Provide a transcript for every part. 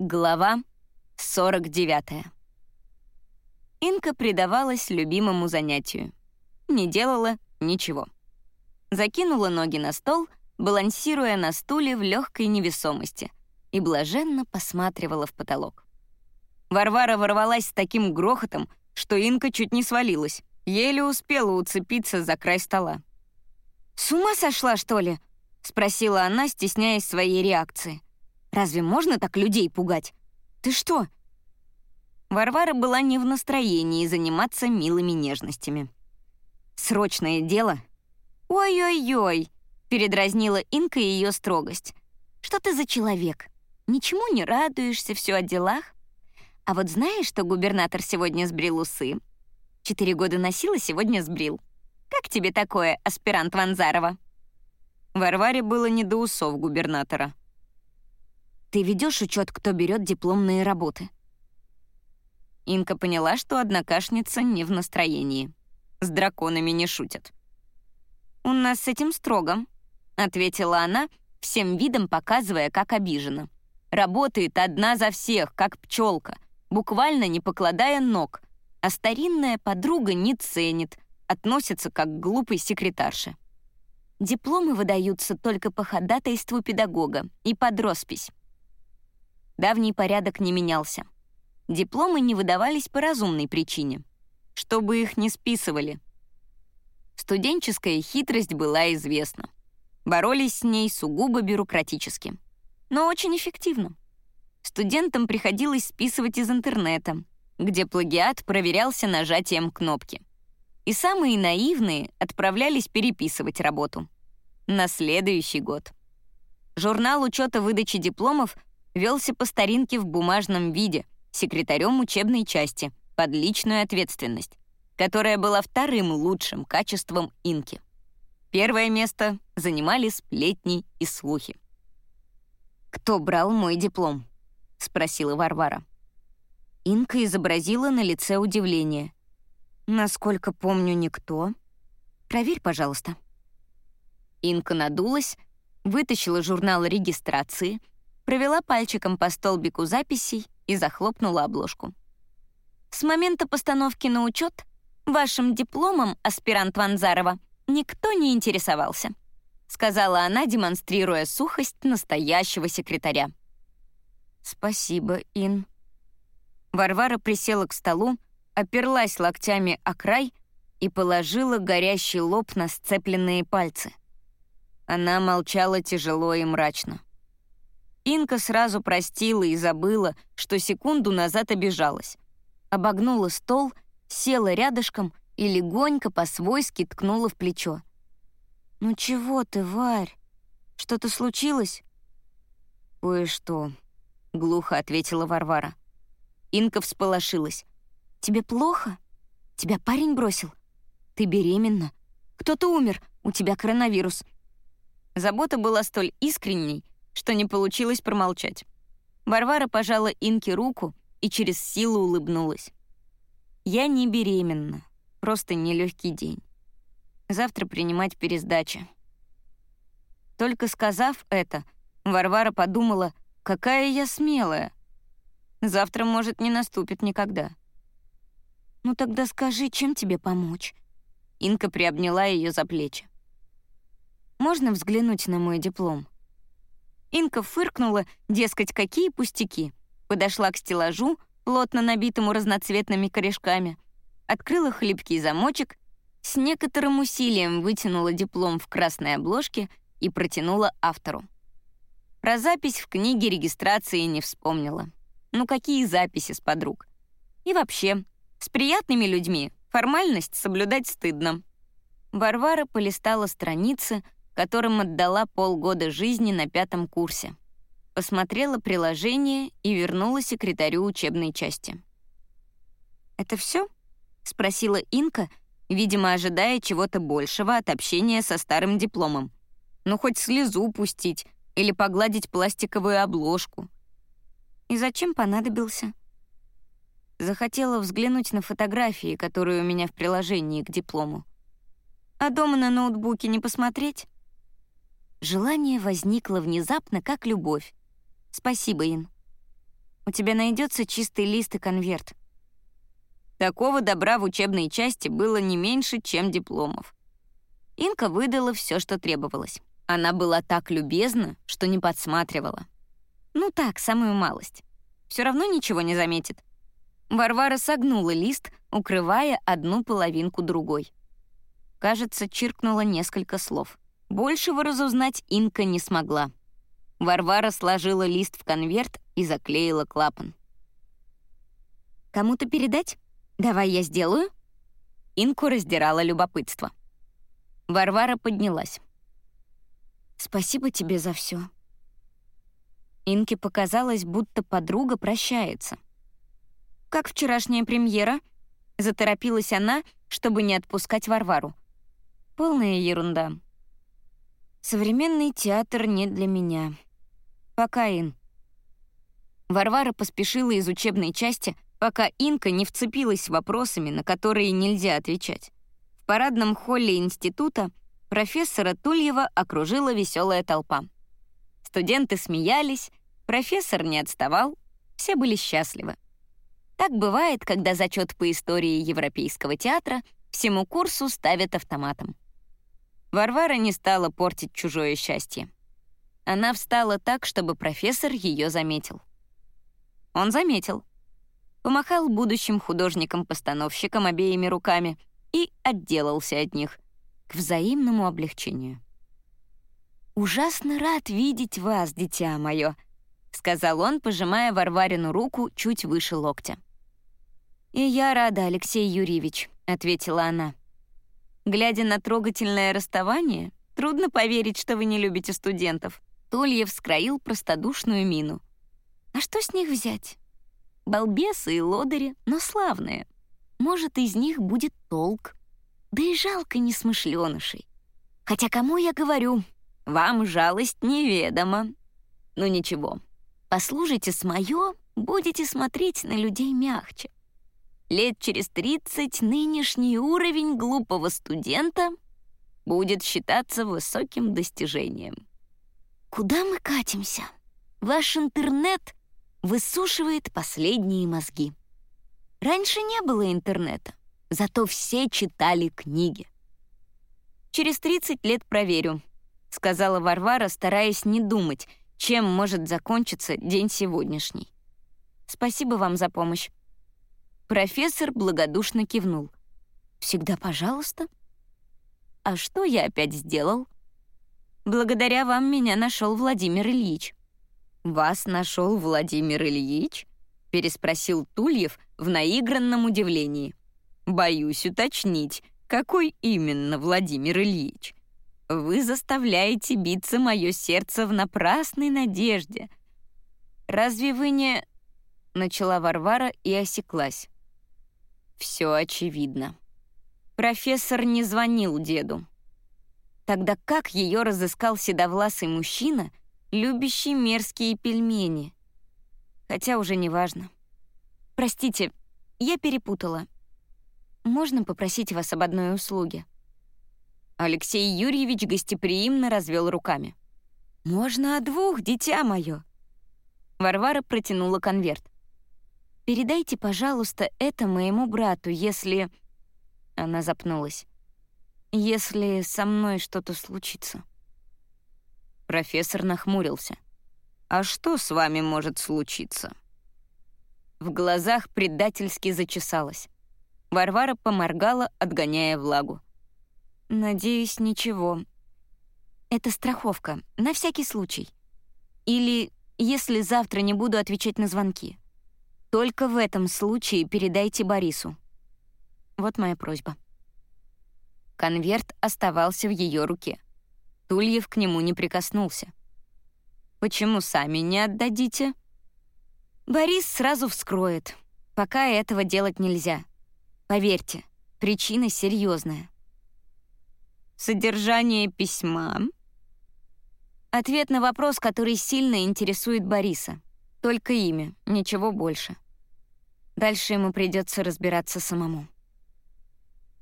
Глава 49. Инка предавалась любимому занятию. Не делала ничего. Закинула ноги на стол, балансируя на стуле в легкой невесомости, и блаженно посматривала в потолок. Варвара ворвалась с таким грохотом, что Инка чуть не свалилась, еле успела уцепиться за край стола. «С ума сошла, что ли?» — спросила она, стесняясь своей реакции. Разве можно так людей пугать? Ты что?» Варвара была не в настроении заниматься милыми нежностями. «Срочное дело?» «Ой-ой-ой», — передразнила Инка ее строгость. «Что ты за человек? Ничему не радуешься, все о делах? А вот знаешь, что губернатор сегодня сбрил усы? Четыре года носила, сегодня сбрил. Как тебе такое, аспирант Ванзарова?» Варваре было не до усов губернатора. Ты ведешь учет, кто берет дипломные работы?» Инка поняла, что однокашница не в настроении. С драконами не шутят. «У нас с этим строго», — ответила она, всем видом показывая, как обижена. «Работает одна за всех, как пчелка, буквально не покладая ног, а старинная подруга не ценит, относится как к глупой секретарше. Дипломы выдаются только по ходатайству педагога и под роспись. Давний порядок не менялся. Дипломы не выдавались по разумной причине, чтобы их не списывали. Студенческая хитрость была известна. Боролись с ней сугубо бюрократически. Но очень эффективно. Студентам приходилось списывать из интернета, где плагиат проверялся нажатием кнопки. И самые наивные отправлялись переписывать работу. На следующий год. Журнал учета выдачи дипломов велся по старинке в бумажном виде, секретарем учебной части, под личную ответственность, которая была вторым лучшим качеством инки. Первое место занимали сплетни и слухи. «Кто брал мой диплом?» — спросила Варвара. Инка изобразила на лице удивление. «Насколько помню, никто. Проверь, пожалуйста». Инка надулась, вытащила журнал регистрации — провела пальчиком по столбику записей и захлопнула обложку. С момента постановки на учет вашим дипломом, аспирант Ванзарова, никто не интересовался, сказала она, демонстрируя сухость настоящего секретаря. «Спасибо, Ин». Варвара присела к столу, оперлась локтями о край и положила горящий лоб на сцепленные пальцы. Она молчала тяжело и мрачно. Инка сразу простила и забыла, что секунду назад обижалась. Обогнула стол, села рядышком и легонько по-свойски ткнула в плечо. «Ну чего ты, Варь? Что-то случилось?» «Кое-что», — глухо ответила Варвара. Инка всполошилась. «Тебе плохо? Тебя парень бросил? Ты беременна? Кто-то умер, у тебя коронавирус». Забота была столь искренней, что не получилось промолчать. Варвара пожала Инке руку и через силу улыбнулась. «Я не беременна, просто нелегкий день. Завтра принимать пересдачи». Только сказав это, Варвара подумала, какая я смелая. Завтра, может, не наступит никогда. «Ну тогда скажи, чем тебе помочь?» Инка приобняла ее за плечи. «Можно взглянуть на мой диплом?» Инка фыркнула, дескать, какие пустяки. Подошла к стеллажу, плотно набитому разноцветными корешками, открыла хлипкий замочек, с некоторым усилием вытянула диплом в красной обложке и протянула автору. Про запись в книге регистрации не вспомнила. Ну какие записи с подруг? И вообще, с приятными людьми формальность соблюдать стыдно. Варвара полистала страницы, которым отдала полгода жизни на пятом курсе. Посмотрела приложение и вернула секретарю учебной части. «Это все? спросила Инка, видимо, ожидая чего-то большего от общения со старым дипломом. Ну, хоть слезу пустить или погладить пластиковую обложку. И зачем понадобился? Захотела взглянуть на фотографии, которые у меня в приложении к диплому. А дома на ноутбуке не посмотреть? Желание возникло внезапно, как любовь. Спасибо, Ин. У тебя найдется чистый лист и конверт. Такого добра в учебной части было не меньше, чем дипломов. Инка выдала все, что требовалось. Она была так любезна, что не подсматривала. Ну так, самую малость. Все равно ничего не заметит. Варвара согнула лист, укрывая одну половинку другой. Кажется, чиркнула несколько слов. Большего разузнать Инка не смогла. Варвара сложила лист в конверт и заклеила клапан. «Кому-то передать? Давай я сделаю?» Инку раздирала любопытство. Варвара поднялась. «Спасибо тебе за все. Инке показалось, будто подруга прощается. «Как вчерашняя премьера?» — заторопилась она, чтобы не отпускать Варвару. «Полная ерунда. Современный театр не для меня. Пока, Ин». Варвара поспешила из учебной части, пока Инка не вцепилась вопросами, на которые нельзя отвечать. В парадном холле института профессора Тульева окружила веселая толпа. Студенты смеялись, профессор не отставал, все были счастливы. Так бывает, когда зачет по истории Европейского театра всему курсу ставят автоматом. Варвара не стала портить чужое счастье. Она встала так, чтобы профессор ее заметил. Он заметил. Помахал будущим художникам-постановщикам обеими руками и отделался от них к взаимному облегчению. «Ужасно рад видеть вас, дитя мое», — сказал он, пожимая Варварину руку чуть выше локтя. «И я рада, Алексей Юрьевич», — ответила она. Глядя на трогательное расставание, трудно поверить, что вы не любите студентов. Тульев скроил простодушную мину. А что с них взять? Балбесы и лодыри, но славные. Может, из них будет толк. Да и жалко несмышленышей. Хотя кому я говорю, вам жалость неведома. Ну ничего, послушайте с моё, будете смотреть на людей мягче. Лет через 30 нынешний уровень глупого студента будет считаться высоким достижением. Куда мы катимся? Ваш интернет высушивает последние мозги. Раньше не было интернета, зато все читали книги. Через 30 лет проверю, сказала Варвара, стараясь не думать, чем может закончиться день сегодняшний. Спасибо вам за помощь. Профессор благодушно кивнул. Всегда пожалуйста. А что я опять сделал? Благодаря вам меня нашел Владимир Ильич. Вас нашел Владимир Ильич? переспросил Тульев в наигранном удивлении. Боюсь уточнить, какой именно Владимир Ильич? Вы заставляете биться мое сердце в напрасной надежде. Разве вы не...» Начала Варвара и осеклась. Все очевидно. Профессор не звонил деду. Тогда как ее разыскал седовласый мужчина, любящий мерзкие пельмени? Хотя уже не важно. Простите, я перепутала. Можно попросить вас об одной услуге? Алексей Юрьевич гостеприимно развел руками. «Можно о двух, дитя мое!» Варвара протянула конверт. «Передайте, пожалуйста, это моему брату, если...» Она запнулась. «Если со мной что-то случится». Профессор нахмурился. «А что с вами может случиться?» В глазах предательски зачесалась. Варвара поморгала, отгоняя влагу. Надеюсь, ничего. Это страховка, на всякий случай. Или если завтра не буду отвечать на звонки. Только в этом случае передайте Борису. Вот моя просьба. Конверт оставался в ее руке. Тульев к нему не прикоснулся. «Почему сами не отдадите?» «Борис сразу вскроет. Пока этого делать нельзя. Поверьте, причина серьезная. Содержание письма. Ответ на вопрос, который сильно интересует Бориса. Только имя, ничего больше. Дальше ему придется разбираться самому.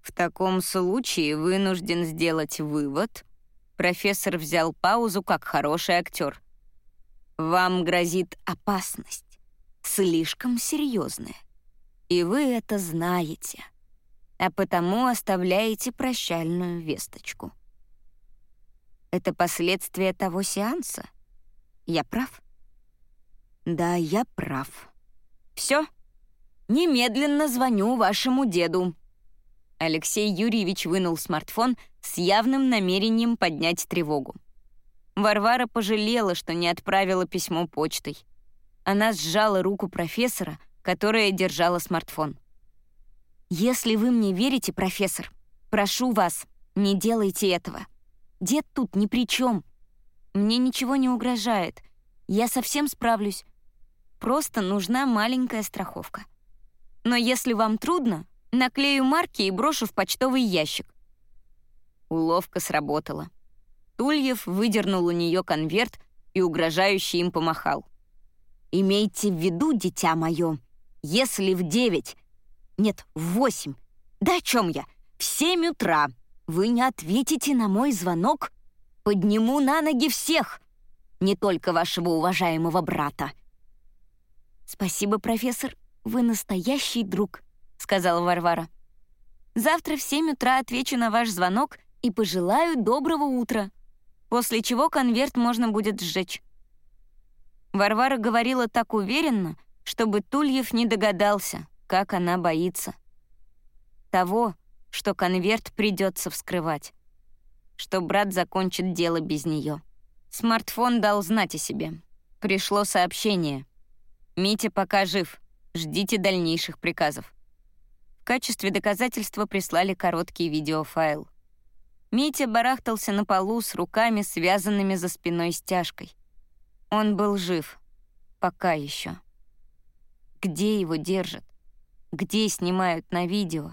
В таком случае вынужден сделать вывод. Профессор взял паузу как хороший актер. Вам грозит опасность. слишком серьезное. И вы это знаете. А потому оставляете прощальную весточку. Это последствия того сеанса? Я прав? Да, я прав. Все. Немедленно звоню вашему деду. Алексей Юрьевич вынул смартфон с явным намерением поднять тревогу. Варвара пожалела, что не отправила письмо почтой. Она сжала руку профессора, которая держала смартфон. «Если вы мне верите, профессор, прошу вас, не делайте этого. Дед тут ни при чем. Мне ничего не угрожает. Я совсем справлюсь. Просто нужна маленькая страховка. Но если вам трудно, наклею марки и брошу в почтовый ящик». Уловка сработала. Тульев выдернул у нее конверт и угрожающе им помахал. «Имейте в виду, дитя мое, если в девять, нет, в восемь, да о чем я, в семь утра вы не ответите на мой звонок, подниму на ноги всех, не только вашего уважаемого брата». «Спасибо, профессор, вы настоящий друг», — сказала Варвара. «Завтра в семь утра отвечу на ваш звонок и пожелаю доброго утра» после чего конверт можно будет сжечь. Варвара говорила так уверенно, чтобы Тульев не догадался, как она боится. Того, что конверт придется вскрывать. Что брат закончит дело без нее. Смартфон дал знать о себе. Пришло сообщение. «Митя пока жив. Ждите дальнейших приказов». В качестве доказательства прислали короткий видеофайл. Митя барахтался на полу с руками, связанными за спиной стяжкой. Он был жив. Пока еще. Где его держат? Где снимают на видео?